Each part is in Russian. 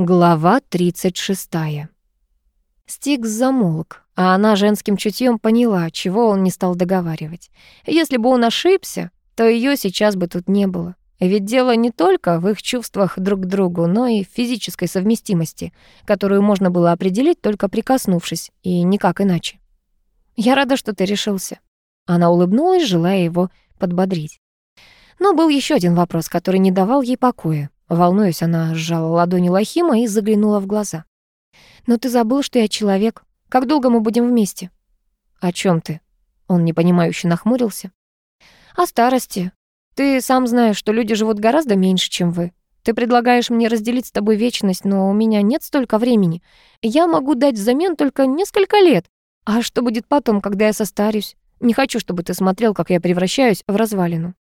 Глава 36. Стикс замолк, а она женским чутьем поняла, чего он не стал договаривать. Если бы он ошибся, то ее сейчас бы тут не было. Ведь дело не только в их чувствах друг к другу, но и в физической совместимости, которую можно было определить, только прикоснувшись, и никак иначе. «Я рада, что ты решился». Она улыбнулась, желая его подбодрить. Но был еще один вопрос, который не давал ей покоя. Волнуясь, она сжала ладони Лохима и заглянула в глаза. «Но ты забыл, что я человек. Как долго мы будем вместе?» «О чем ты?» Он непонимающе нахмурился. «О старости. Ты сам знаешь, что люди живут гораздо меньше, чем вы. Ты предлагаешь мне разделить с тобой вечность, но у меня нет столько времени. Я могу дать взамен только несколько лет. А что будет потом, когда я состарюсь? Не хочу, чтобы ты смотрел, как я превращаюсь в развалину».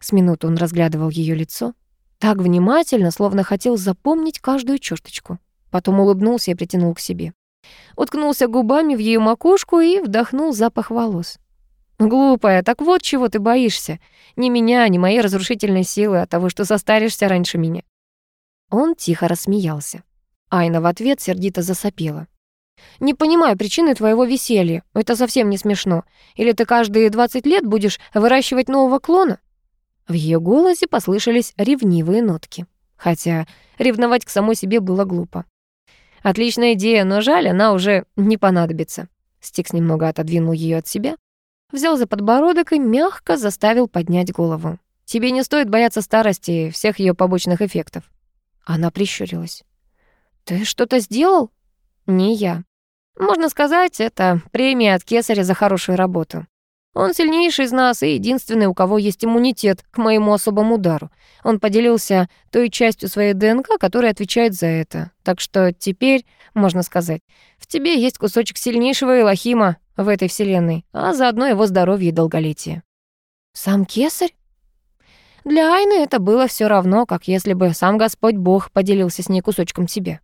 С минуту он разглядывал ее лицо, так внимательно, словно хотел запомнить каждую черточку. Потом улыбнулся и притянул к себе. Уткнулся губами в ее макушку и вдохнул запах волос. «Глупая, так вот чего ты боишься. Не меня, не моей разрушительной силы, а того, что состаришься раньше меня». Он тихо рассмеялся. Айна в ответ сердито засопела. «Не понимаю причины твоего веселья. Это совсем не смешно. Или ты каждые 20 лет будешь выращивать нового клона?» В ее голосе послышались ревнивые нотки. Хотя ревновать к самой себе было глупо. Отличная идея, но жаль, она уже не понадобится. Стикс немного отодвинул ее от себя, взял за подбородок и мягко заставил поднять голову. Тебе не стоит бояться старости и всех ее побочных эффектов. Она прищурилась. Ты что-то сделал? Не я. Можно сказать, это премия от Кесаря за хорошую работу. Он сильнейший из нас и единственный, у кого есть иммунитет к моему особому удару. Он поделился той частью своей ДНК, которая отвечает за это. Так что теперь, можно сказать, в тебе есть кусочек сильнейшего Элохима в этой вселенной, а заодно его здоровье и долголетие. Сам кесарь? Для Айны это было все равно, как если бы сам Господь Бог поделился с ней кусочком себя.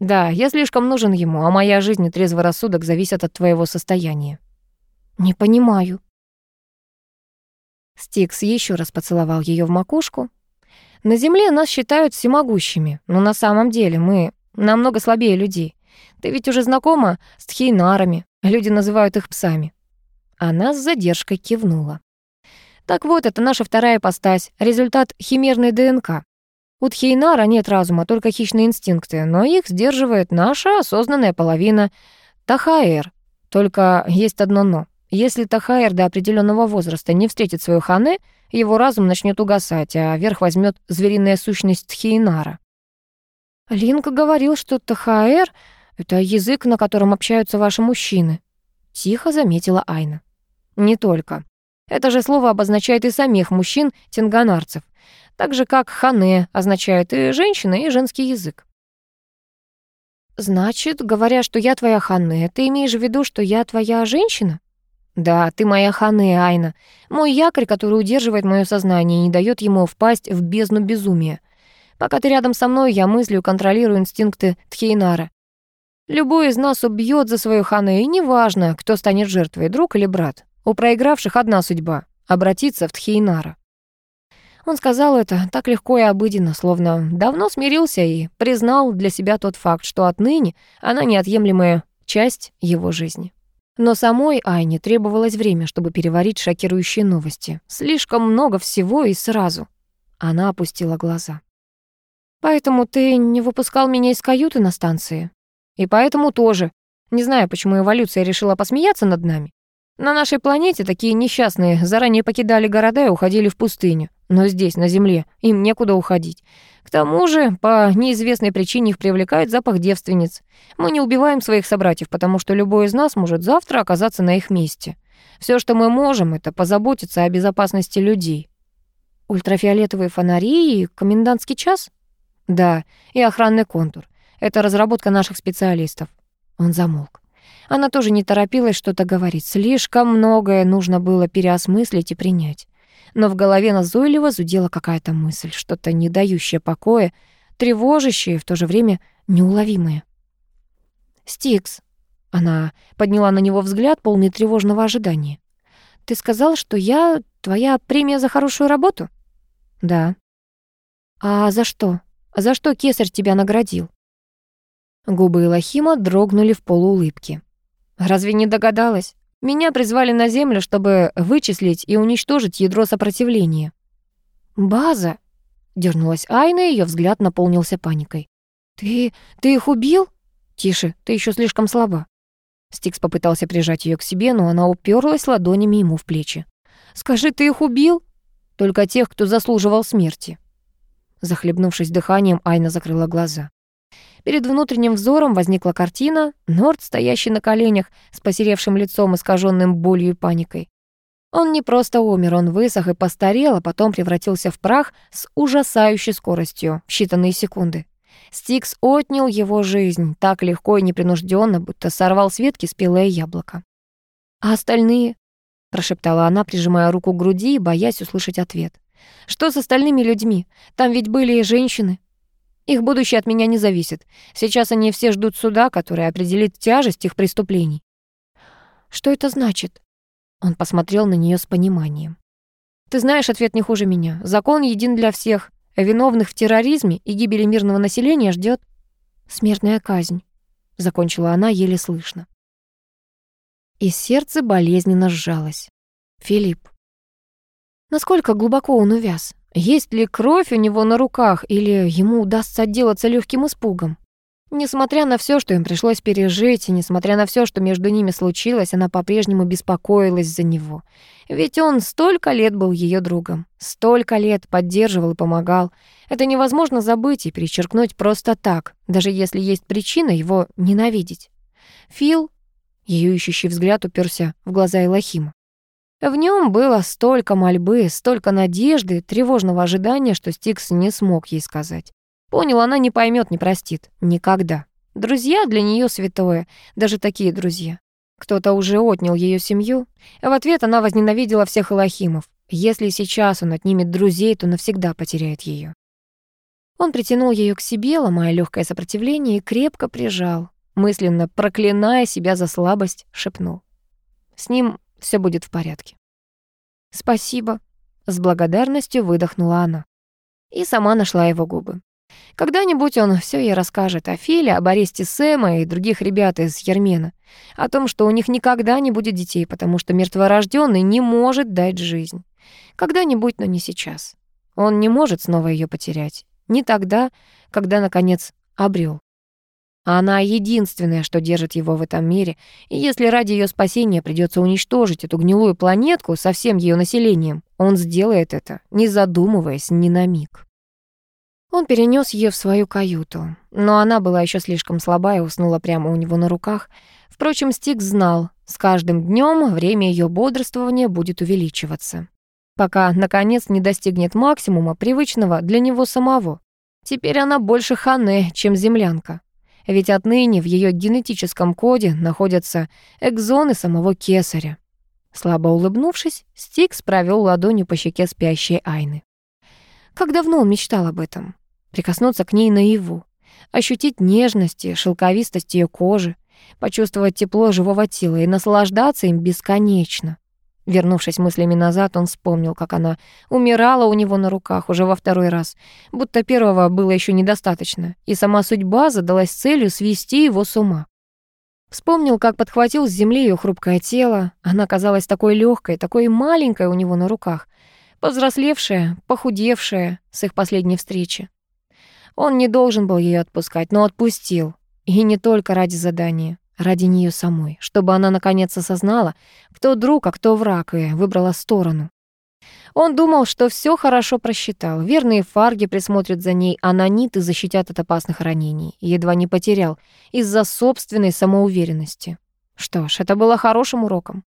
Да, я слишком нужен ему, а моя жизнь и трезвый рассудок зависят от твоего состояния. «Не понимаю». Стикс еще раз поцеловал ее в макушку. «На Земле нас считают всемогущими, но на самом деле мы намного слабее людей. Ты ведь уже знакома с тхейнарами, люди называют их псами». Она с задержкой кивнула. «Так вот, это наша вторая ипостась, результат химерной ДНК. У Тхейнара нет разума, только хищные инстинкты, но их сдерживает наша осознанная половина Тахаэр. Только есть одно «но». Если Тахайр до определенного возраста не встретит свою хане, его разум начнет угасать, а верх возьмет звериная сущность Тхейнара. Линка говорил, что Тахаэр — это язык, на котором общаются ваши мужчины. Тихо заметила Айна. Не только. Это же слово обозначает и самих мужчин тинганарцев, так же как хане означает и женщина, и женский язык. Значит, говоря, что я твоя хане, ты имеешь в виду, что я твоя женщина? Да, ты моя Ханы, Айна. Мой якорь, который удерживает мое сознание и не дает ему впасть в бездну безумия. Пока ты рядом со мной, я мыслю контролирую инстинкты Тхейнара. Любой из нас убьет за свою Ханы, и неважно, кто станет жертвой, друг или брат. У проигравших одна судьба — обратиться в Тхейнара. Он сказал это так легко и обыденно, словно давно смирился и признал для себя тот факт, что отныне она неотъемлемая часть его жизни. Но самой Айне требовалось время, чтобы переварить шокирующие новости. Слишком много всего и сразу. Она опустила глаза. «Поэтому ты не выпускал меня из каюты на станции? И поэтому тоже. Не знаю, почему эволюция решила посмеяться над нами. На нашей планете такие несчастные заранее покидали города и уходили в пустыню. Но здесь, на Земле, им некуда уходить. К тому же, по неизвестной причине их привлекает запах девственниц. Мы не убиваем своих собратьев, потому что любой из нас может завтра оказаться на их месте. Все, что мы можем, это позаботиться о безопасности людей. Ультрафиолетовые фонари и комендантский час? Да, и охранный контур. Это разработка наших специалистов. Он замолк. Она тоже не торопилась что-то говорить. Слишком многое нужно было переосмыслить и принять. Но в голове назойливо зудела какая-то мысль, что-то не дающее покоя, тревожащее и в то же время неуловимое. «Стикс», — она подняла на него взгляд, полный тревожного ожидания. «Ты сказал, что я твоя премия за хорошую работу?» «Да». «А за что? За что кесарь тебя наградил?» Губы Илохима дрогнули в полуулыбке. «Разве не догадалась? Меня призвали на Землю, чтобы вычислить и уничтожить ядро сопротивления». «База!» — дернулась Айна, и её взгляд наполнился паникой. «Ты... ты их убил?» «Тише, ты еще слишком слаба». Стикс попытался прижать ее к себе, но она уперлась ладонями ему в плечи. «Скажи, ты их убил?» «Только тех, кто заслуживал смерти». Захлебнувшись дыханием, Айна закрыла глаза. Перед внутренним взором возникла картина, Норд, стоящий на коленях, с посеревшим лицом, искаженным болью и паникой. Он не просто умер, он высох и постарел, а потом превратился в прах с ужасающей скоростью в считанные секунды. Стикс отнял его жизнь так легко и непринужденно, будто сорвал с ветки спелое яблоко. «А остальные?» — прошептала она, прижимая руку к груди и боясь услышать ответ. «Что с остальными людьми? Там ведь были и женщины». Их будущее от меня не зависит. Сейчас они все ждут суда, который определит тяжесть их преступлений. Что это значит? Он посмотрел на нее с пониманием. Ты знаешь ответ не хуже меня. Закон един для всех. Виновных в терроризме и гибели мирного населения ждет смертная казнь. Закончила она еле слышно. И сердце болезненно сжалось. Филипп. Насколько глубоко он увяз? Есть ли кровь у него на руках, или ему удастся отделаться легким испугом? Несмотря на все, что им пришлось пережить, и несмотря на все, что между ними случилось, она по-прежнему беспокоилась за него. Ведь он столько лет был ее другом, столько лет поддерживал и помогал. Это невозможно забыть и перечеркнуть просто так, даже если есть причина его ненавидеть. Фил, ее ищущий взгляд уперся в глаза Илохима. В нем было столько мольбы, столько надежды, тревожного ожидания, что Стикс не смог ей сказать. Понял, она не поймет, не простит. Никогда. Друзья для нее святое, даже такие друзья. Кто-то уже отнял ее семью. В ответ она возненавидела всех Элохимов. Если сейчас он отнимет друзей, то навсегда потеряет ее. Он притянул ее к себе, ломая легкое сопротивление, и крепко прижал. Мысленно проклиная себя за слабость, шепнул. С ним все будет в порядке. «Спасибо», — с благодарностью выдохнула она. И сама нашла его губы. Когда-нибудь он все ей расскажет о Филе, об аресте Сэма и других ребят из Ермена, о том, что у них никогда не будет детей, потому что мертворожденный не может дать жизнь. Когда-нибудь, но не сейчас. Он не может снова ее потерять. Не тогда, когда, наконец, обрел. Она единственная, что держит его в этом мире, и если ради ее спасения придется уничтожить эту гнилую планетку со всем ее населением, он сделает это, не задумываясь ни на миг. Он перенес ее в свою каюту, но она была еще слишком слаба и уснула прямо у него на руках. Впрочем, Стик знал, с каждым днем время ее бодрствования будет увеличиваться, пока, наконец, не достигнет максимума, привычного для него самого. Теперь она больше Ханне, чем землянка ведь отныне в ее генетическом коде находятся экзоны самого кесаря. Слабо улыбнувшись, Стикс провел ладонью по щеке спящей Айны. Как давно он мечтал об этом? Прикоснуться к ней наяву, ощутить нежность и шелковистость ее кожи, почувствовать тепло живого тела и наслаждаться им бесконечно. Вернувшись мыслями назад, он вспомнил, как она умирала у него на руках уже во второй раз, будто первого было еще недостаточно, и сама судьба задалась целью свести его с ума. Вспомнил, как подхватил с земли ее хрупкое тело. Она казалась такой легкой, такой маленькой у него на руках, повзрослевшая, похудевшая с их последней встречи. Он не должен был ее отпускать, но отпустил. И не только ради задания ради нее самой, чтобы она наконец осознала, кто друг, а кто враг, и выбрала сторону. Он думал, что все хорошо просчитал. Верные фарги присмотрят за ней, а наниты защитят от опасных ранений. Едва не потерял из-за собственной самоуверенности. Что ж, это было хорошим уроком.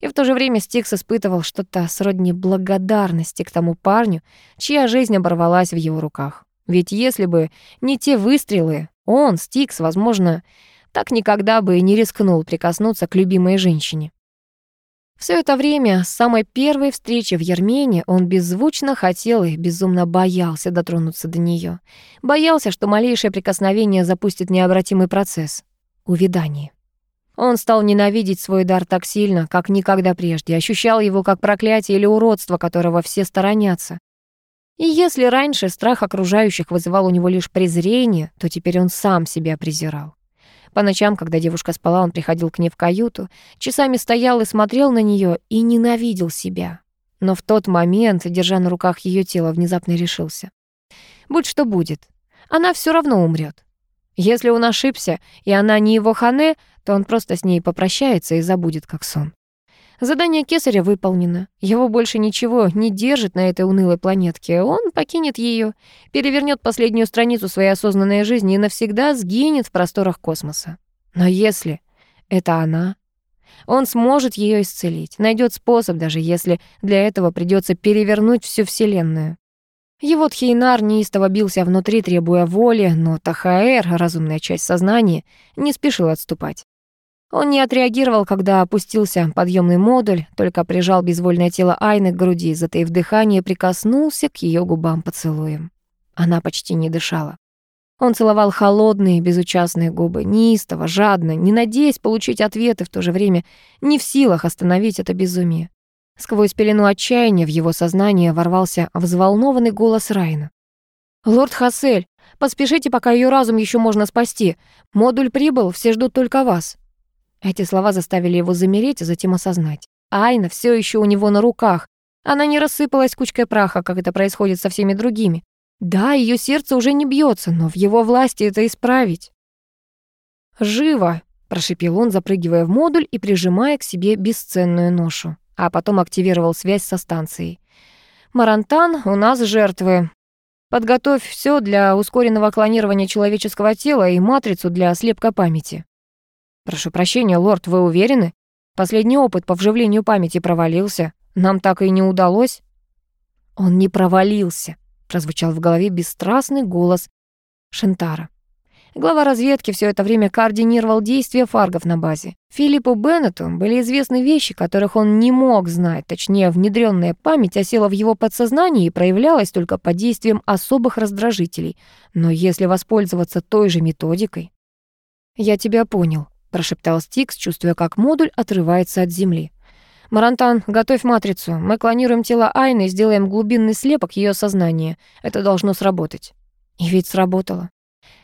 И в то же время Стикс испытывал что-то сродни благодарности к тому парню, чья жизнь оборвалась в его руках. Ведь если бы не те выстрелы, он, Стикс, возможно, так никогда бы и не рискнул прикоснуться к любимой женщине. Все это время, с самой первой встречи в Ермене, он беззвучно хотел и безумно боялся дотронуться до нее. Боялся, что малейшее прикосновение запустит необратимый процесс — увядание. Он стал ненавидеть свой дар так сильно, как никогда прежде, ощущал его как проклятие или уродство, которого все сторонятся. И если раньше страх окружающих вызывал у него лишь презрение, то теперь он сам себя презирал. По ночам, когда девушка спала, он приходил к ней в каюту, часами стоял и смотрел на нее и ненавидел себя. Но в тот момент, держа на руках ее тело, внезапно решился. Будь что будет, она все равно умрет. Если он ошибся, и она не его хане, то он просто с ней попрощается и забудет, как сон. Задание Кесаря выполнено. Его больше ничего не держит на этой унылой планетке. Он покинет ее, перевернет последнюю страницу своей осознанной жизни и навсегда сгинет в просторах космоса. Но если это она, он сможет ее исцелить, найдет способ, даже если для этого придется перевернуть всю Вселенную. Его Тхейнар неистово бился внутри, требуя воли, но Тахаэр, разумная часть сознания, не спешил отступать. Он не отреагировал, когда опустился подъемный модуль, только прижал безвольное тело Айны к груди, затаив дыхание, прикоснулся к ее губам поцелуем. Она почти не дышала. Он целовал холодные, безучастные губы, неистово, жадно, не надеясь получить ответы, в то же время не в силах остановить это безумие. Сквозь пелену отчаяния в его сознание ворвался взволнованный голос Райна. «Лорд Хассель, поспешите, пока ее разум еще можно спасти. Модуль прибыл, все ждут только вас». Эти слова заставили его замереть, а затем осознать. Айна все еще у него на руках. Она не рассыпалась кучкой праха, как это происходит со всеми другими. Да, ее сердце уже не бьется, но в его власти это исправить. «Живо!» — прошипел он, запрыгивая в модуль и прижимая к себе бесценную ношу. А потом активировал связь со станцией. «Марантан, у нас жертвы. Подготовь все для ускоренного клонирования человеческого тела и матрицу для слепка памяти». «Прошу прощения, лорд, вы уверены? Последний опыт по вживлению памяти провалился. Нам так и не удалось». «Он не провалился», — прозвучал в голове бесстрастный голос Шентара. Глава разведки все это время координировал действия фаргов на базе. Филиппу Беннету были известны вещи, которых он не мог знать, точнее, внедренная память осела в его подсознании и проявлялась только под действием особых раздражителей. Но если воспользоваться той же методикой... «Я тебя понял», прошептал Стикс, чувствуя, как модуль отрывается от земли. «Марантан, готовь матрицу. Мы клонируем тело Айны и сделаем глубинный слепок ее сознания. Это должно сработать». И ведь сработало.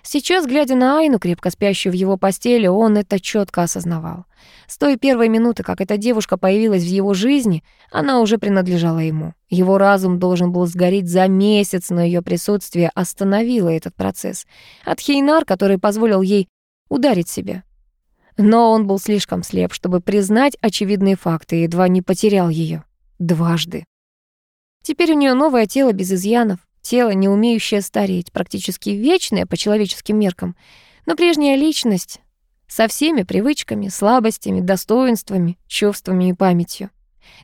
Сейчас, глядя на Айну, крепко спящую в его постели, он это четко осознавал. С той первой минуты, как эта девушка появилась в его жизни, она уже принадлежала ему. Его разум должен был сгореть за месяц, но ее присутствие остановило этот процесс. От Хейнар, который позволил ей ударить себя. Но он был слишком слеп, чтобы признать очевидные факты, и едва не потерял ее. Дважды. Теперь у нее новое тело без изъянов, тело, не умеющее стареть, практически вечное по человеческим меркам, но прежняя личность со всеми привычками, слабостями, достоинствами, чувствами и памятью.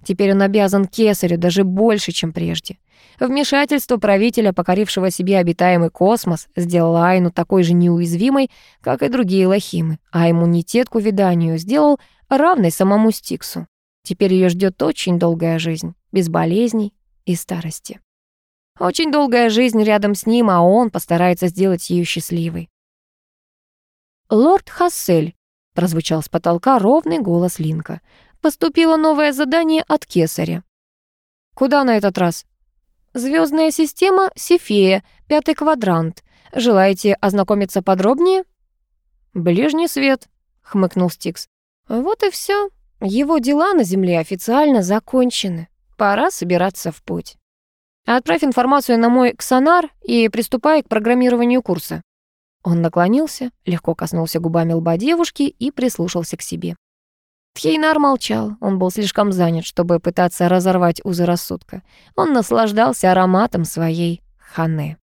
Теперь он обязан кесарю даже больше, чем прежде. Вмешательство правителя, покорившего себе обитаемый космос, сделало Айну такой же неуязвимой, как и другие лохимы, а иммунитет к увяданию сделал равной самому Стиксу. Теперь ее ждет очень долгая жизнь, без болезней и старости. Очень долгая жизнь рядом с ним, а он постарается сделать ее счастливой. «Лорд Хассель», — прозвучал с потолка ровный голос Линка, — «поступило новое задание от Кесаря». «Куда на этот раз?» Звездная система Сифея, пятый квадрант. Желаете ознакомиться подробнее?» «Ближний свет», — хмыкнул Стикс. «Вот и все. Его дела на Земле официально закончены. Пора собираться в путь. Отправь информацию на мой ксонар и приступай к программированию курса». Он наклонился, легко коснулся губами лба девушки и прислушался к себе. Тхейнар молчал, он был слишком занят, чтобы пытаться разорвать узы рассудка. Он наслаждался ароматом своей ханы.